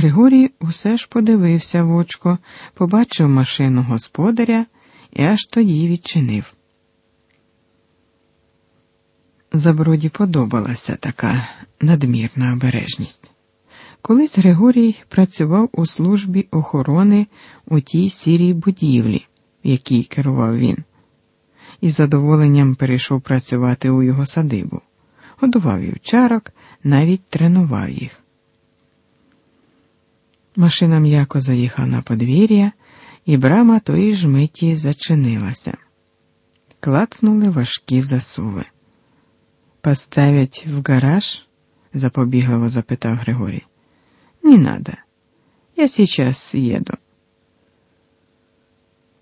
Григорій усе ж подивився в очко, побачив машину господаря і аж тоді відчинив. Заброді подобалася така надмірна обережність. Колись Григорій працював у службі охорони у тій сірій будівлі, в якій керував він, і з задоволенням перейшов працювати у його садибу, годував вівчарок, навіть тренував їх. Машина м'яко заїхала на подвір'я, і брама тої ж миті зачинилася. Клацнули важкі засуви. Поставять в гараж? запобігливо запитав Григорій. Не надо. Я сейчас еду.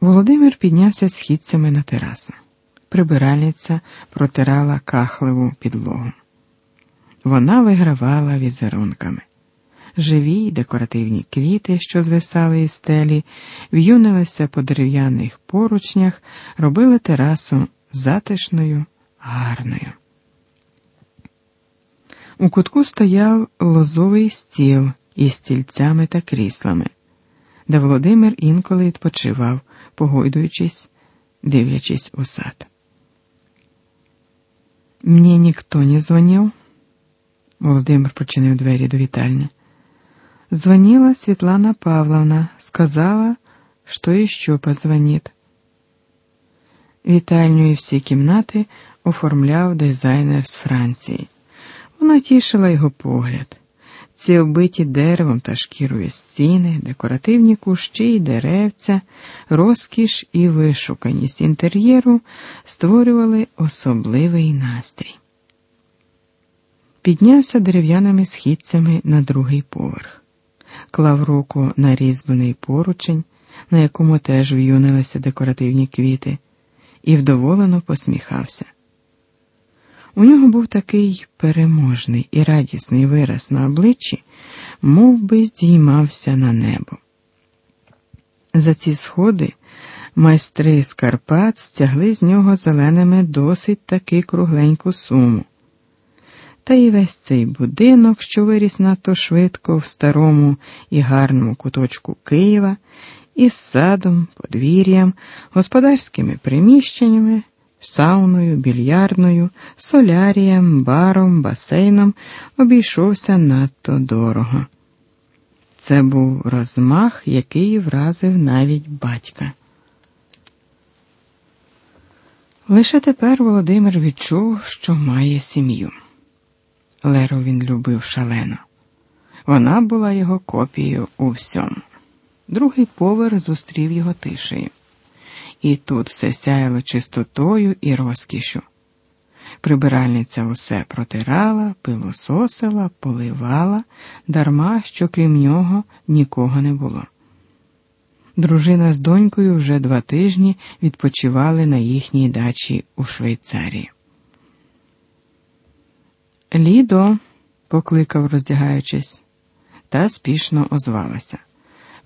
Володимир піднявся східцями на терасу. Прибиральниця протирала кахливу підлогу. Вона вигравала візерунками. Живі декоративні квіти, що звисали із стелі, в'юнилися по дерев'яних поручнях, робили терасу затишною, гарною. У кутку стояв лозовий стіл із стільцями та кріслами, де Володимир інколи відпочивав, погойдуючись, дивлячись у сад. Мені ніхто не дзвонив. Володимир починив двері до вітальні. Звонила Светлана Павловна, сказала, что еще позвонит. Вітальню і всі кімнати оформляв дизайнер з Франції. Вона тішила його погляд. Ці оббиті деревом та шкірою стіни, декоративні кущі й деревця, розкіш і вишуканість інтер'єру створювали особливий настрій. Піднявся дерев'яними східцями на другий поверх, клав руку на різьблений поручень, на якому теж в'юнилися декоративні квіти, і вдоволено посміхався. У нього був такий переможний і радісний вираз на обличчі, мов би здіймався на небо. За ці сходи майстри з Карпат стягли з нього зеленими досить таки кругленьку суму. Та й весь цей будинок, що виріс надто швидко в старому і гарному куточку Києва, із садом, подвір'ям, господарськими приміщеннями сауною, більярдною, солярієм, баром, басейном обійшовся надто дорого. Це був розмах, який вразив навіть батька. Лише тепер Володимир відчув, що має сім'ю. Леру він любив шалено. Вона була його копією у всьому. Другий поверх зустрів його тишею і тут все сяяло чистотою і розкішю. Прибиральниця усе протирала, пилососила, поливала, дарма що крім нього нікого не було. Дружина з донькою вже два тижні відпочивали на їхній дачі у Швейцарії. Лідо, покликав, роздягаючись, та спішно озвалася.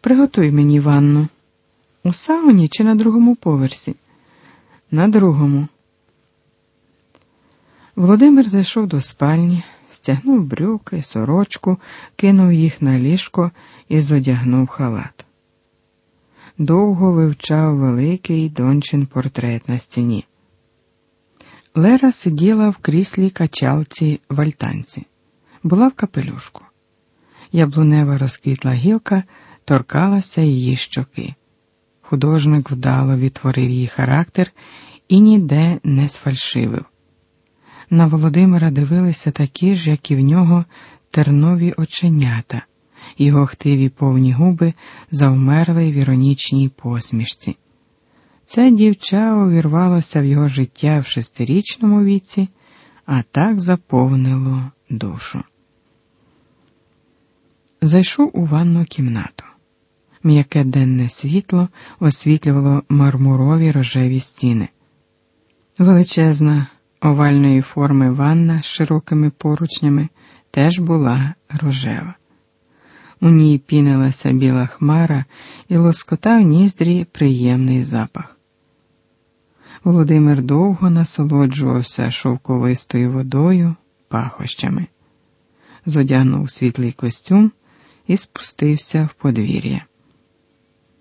Приготуй мені ванну. У сауні чи на другому поверсі? На другому. Володимир зайшов до спальні, стягнув брюки, сорочку, кинув їх на ліжко і зодягнув халат. Довго вивчав великий дончин портрет на стіні. Лера сиділа в кріслі качалці в альтанці, була в капелюшку. Яблунева розквітла гілка, торкалася її щоки. Художник вдало відтворив її характер і ніде не сфальшивив. На Володимира дивилися такі ж, як і в нього, тернові оченята, його хтиві повні губи завмерли в іронічній посмішці. Це дівча увірвалося в його життя в шестирічному віці, а так заповнило душу. Зайшов у ванну кімнату. М'яке денне світло освітлювало мармурові рожеві стіни. Величезна овальної форми ванна з широкими поручнями теж була рожева. У ній пінилася біла хмара і лоскотав ніздрі приємний запах. Володимир довго насолоджувався шовковистою водою, пахощами, зодягнув світлий костюм і спустився в подвір'я.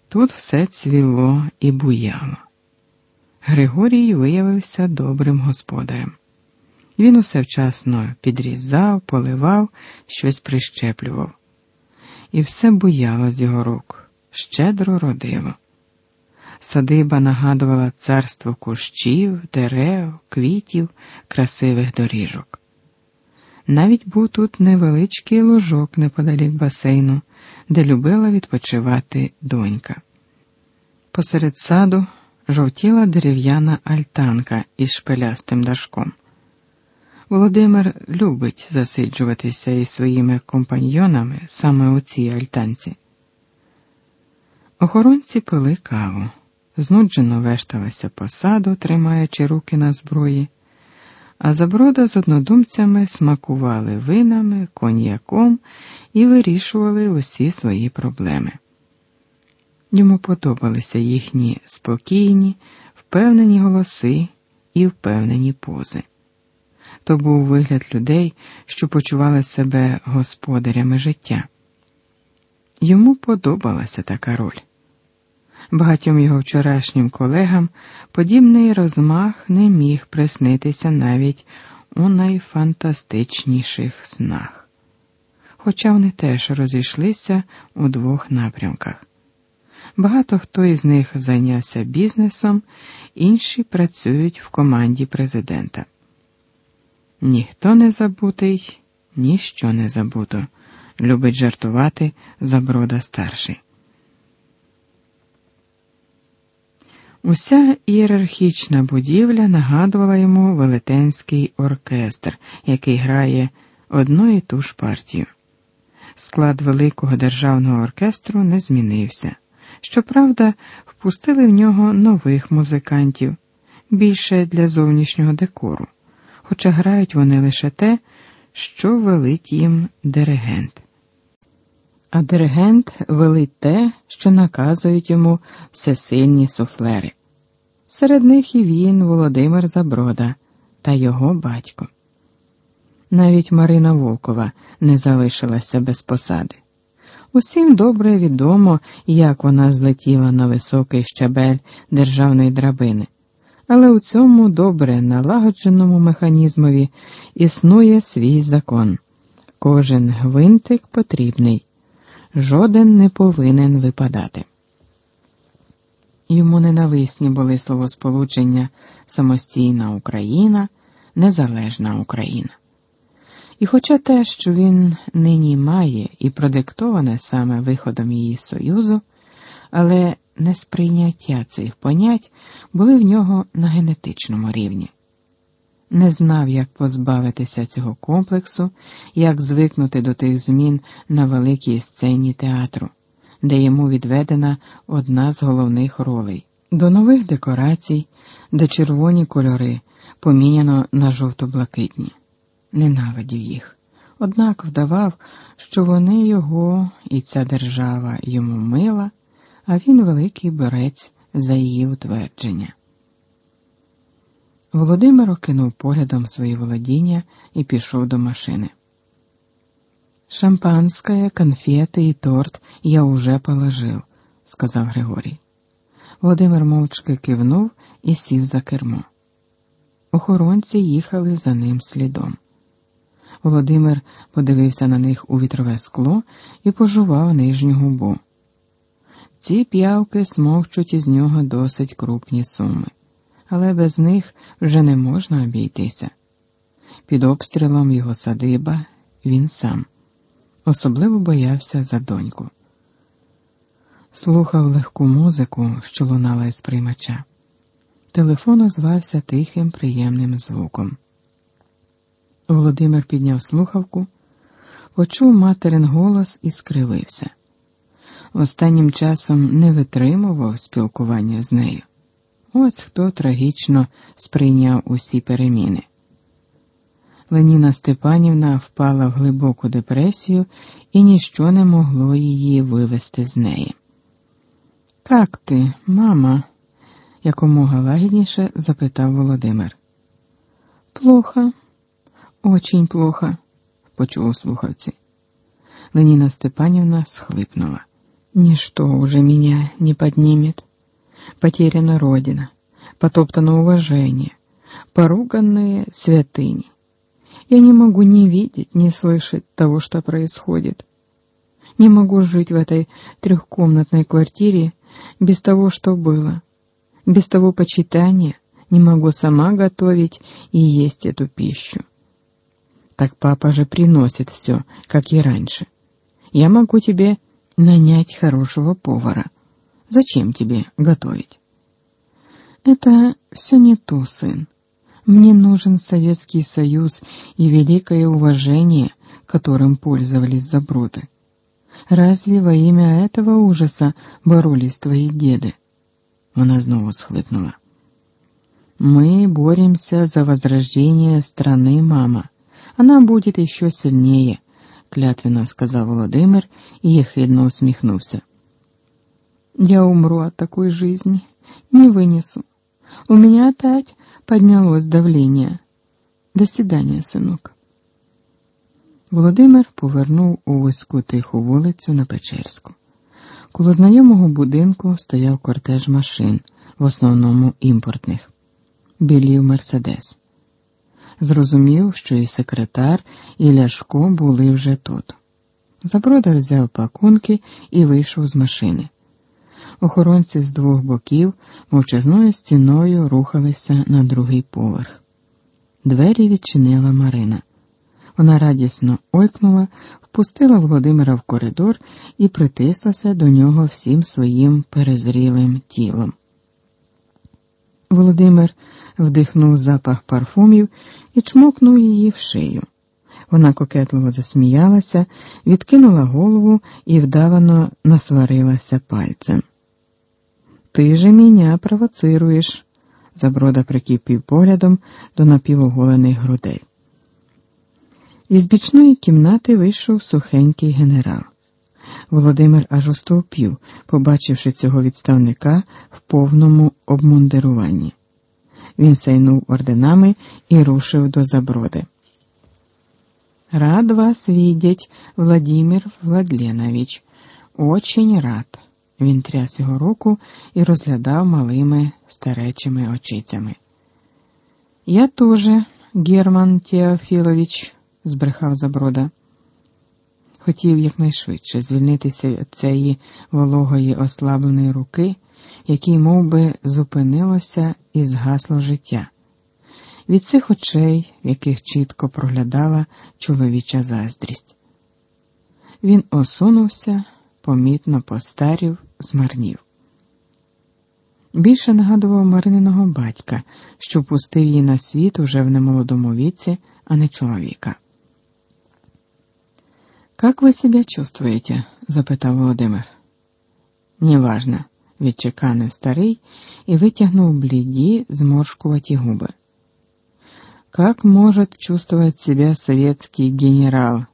Тут все цвіло і буяло. Григорій виявився добрим господарем. Він усе вчасно підрізав, поливав, щось прищеплював. І все буяло з його рук, щедро родило. Садиба нагадувала царство кущів, дерев, квітів, красивих доріжок. Навіть був тут невеличкий ложок неподалік басейну, де любила відпочивати донька. Посеред саду жовтіла дерев'яна альтанка із шпилястим дашком. Володимир любить засиджуватися із своїми компаньйонами саме у цій альтанці. Охоронці пили каву, знуджено вешталися по саду, тримаючи руки на зброї, а заброда з однодумцями смакували винами, коньяком і вирішували усі свої проблеми. Йому подобалися їхні спокійні, впевнені голоси і впевнені пози. То був вигляд людей, що почували себе господарями життя. Йому подобалася така роль. Багатьом його вчорашнім колегам подібний розмах не міг приснитися навіть у найфантастичніших снах. Хоча вони теж розійшлися у двох напрямках. Багато хто із них зайнявся бізнесом, інші працюють в команді президента. Ніхто не забутий, ніщо не забуто, любить жартувати Заброда старший. Уся ієрархічна будівля нагадувала йому велетенський оркестр, який грає одну і ту ж партію. Склад великого державного оркестру не змінився. Щоправда, впустили в нього нових музикантів, більше для зовнішнього декору, хоча грають вони лише те, що велить їм диригент. А диригент велить те, що наказують йому всесильні суфлери. Серед них і він, Володимир Заброда, та його батько. Навіть Марина Волкова не залишилася без посади. Усім добре відомо, як вона злетіла на високий щабель державної драбини, але у цьому добре налагодженому механізмові існує свій закон. Кожен гвинтик потрібний, жоден не повинен випадати. Йому ненависні були словосполучення самостійна Україна, незалежна Україна. І хоча те, що він нині має і продиктоване саме виходом її союзу, але несприйняття цих понять були в нього на генетичному рівні. Не знав, як позбавитися цього комплексу, як звикнути до тих змін на великій сцені театру, де йому відведена одна з головних ролей, до нових декорацій, де червоні кольори поміняно на жовто-блакитні. Ненавидів їх, однак вдавав, що вони його і ця держава йому мила, а він великий борець за її утвердження. Володимир окинув поглядом свої володіння і пішов до машини. Шампанское, конфети і торт я уже положив, сказав Григорій. Володимир мовчки кивнув і сів за кермо. Охоронці їхали за ним слідом. Володимир подивився на них у вітрове скло і пожував нижню губу. Ці п'явки смовчуть із нього досить крупні суми, але без них вже не можна обійтися. Під обстрілом його садиба він сам особливо боявся за доньку. Слухав легку музику, що лунала із приймача. Телефон озвався тихим, приємним звуком. Володимир підняв слухавку, почув материн голос і скривився. Останнім часом не витримував спілкування з нею. Ось хто трагічно сприйняв усі переміни. Леніна Степанівна впала в глибоку депресію і ніщо не могло її вивести з неї. Как ти, мама? якомога лагідніше запитав Володимир. Плохо. Очень плохо, почув у слухавці. Ленина Степанівна схлипнула. Ничто уже меня не поднимет. Потеряна родина, потоптано уважение, поруганные святыни. Я не могу ни видеть, ни слышать того, что происходит. Не могу жить в этой трехкомнатной квартире без того, что было, без того почитания, не могу сама готовить и есть эту пищу. Так папа же приносит все, как и раньше. Я могу тебе нанять хорошего повара. Зачем тебе готовить? Это все не то, сын. Мне нужен Советский Союз и великое уважение, которым пользовались заброды. Разве во имя этого ужаса боролись твои деды? Она снова схлипнула. Мы боремся за возрождение страны, мама. Она будет еще сильнее, клятвенно сказал Владимир и ехидно усмехнулся. Я умру от такой жизни, не вынесу. У меня опять поднялось давление. До свидания, синок. Володимир повернув у вузьку тиху вулицю на Печерську. Коло знайомого будинку стояв кортеж машин, в основному імпортних. Білів Мерседес. Зрозумів, що і секретар, і Ляшко були вже тут. Заброда взяв пакунки і вийшов з машини. Охоронці з двох боків мовчазною стіною рухалися на другий поверх. Двері відчинила Марина. Вона радісно ойкнула, впустила Володимира в коридор і притислася до нього всім своїм перезрілим тілом. Володимир вдихнув запах парфумів і чмокнув її в шию. Вона кокетливо засміялася, відкинула голову і вдавано насварилася пальцем. Ти же мене провоцируєш, Заброда прикипів поглядом до напівоголених грудей. Із бічної кімнати вийшов сухенький генерал. Володимир аж остовпів, побачивши цього відставника в повному обмундируванні. Він сайнув орденами і рушив до заброди. Рад вас видеть, Владимир Владленович. Очень рад. Він тряс його руку і розглядав малими старечими очицями. Я тоже, Герман Теофілович, збрехав Заброда. Хотів якнайшвидше звільнитися від цієї вологої ослабленої руки, якій мов би, зупинилося і згасло життя, від цих очей, в яких чітко проглядала чоловіча заздрість. Він осунувся, помітно постарів, змарнів. Більше нагадував Марининого батька, що пустив її на світ уже в немолодому віці, а не чоловіка. «Как вы себя чувствуете?» — запитав Володимир. «Неважно», — відчеканив старий і витягнув бліді, зморшкуваті губи. «Как может чувствовать себя советский генерал,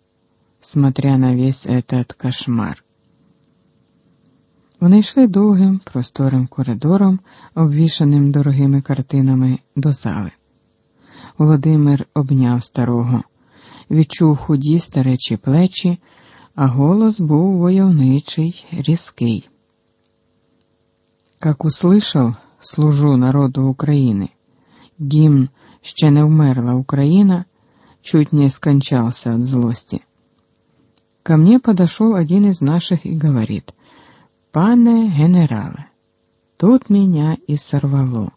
смотря на весь этот кошмар?» Вони йшли довгим, просторим коридором, обвішаним дорогими картинами до зали. Володимир обняв старого відчув худі старечі плечі, а голос був войовничий, різкий. Как услышал, служу народу України, гимн «Ще не вмерла Украина», чуть не скончался от злости. Ко мне подошел один из наших и говорит, «Пане генерале, тут меня и сорвало.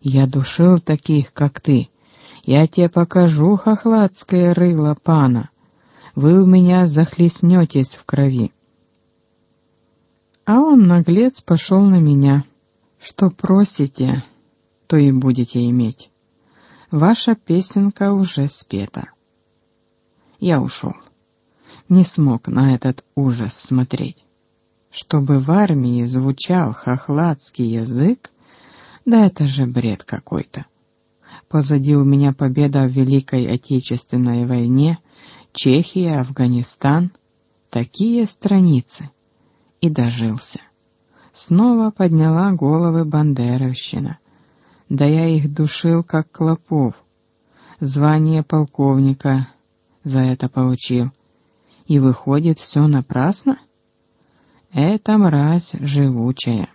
Я душил таких, как ты, я тебе покажу хохладское рыло пана. Вы у меня захлестнетесь в крови. А он, наглец, пошел на меня. Что просите, то и будете иметь. Ваша песенка уже спета. Я ушел. Не смог на этот ужас смотреть. Чтобы в армии звучал хохладский язык, да это же бред какой-то. Позади у меня победа в Великой Отечественной войне, Чехия, Афганистан. Такие страницы. И дожился. Снова подняла головы Бандеровщина. Да я их душил, как клопов. Звание полковника за это получил. и выходит все напрасно? Это мразь живучая.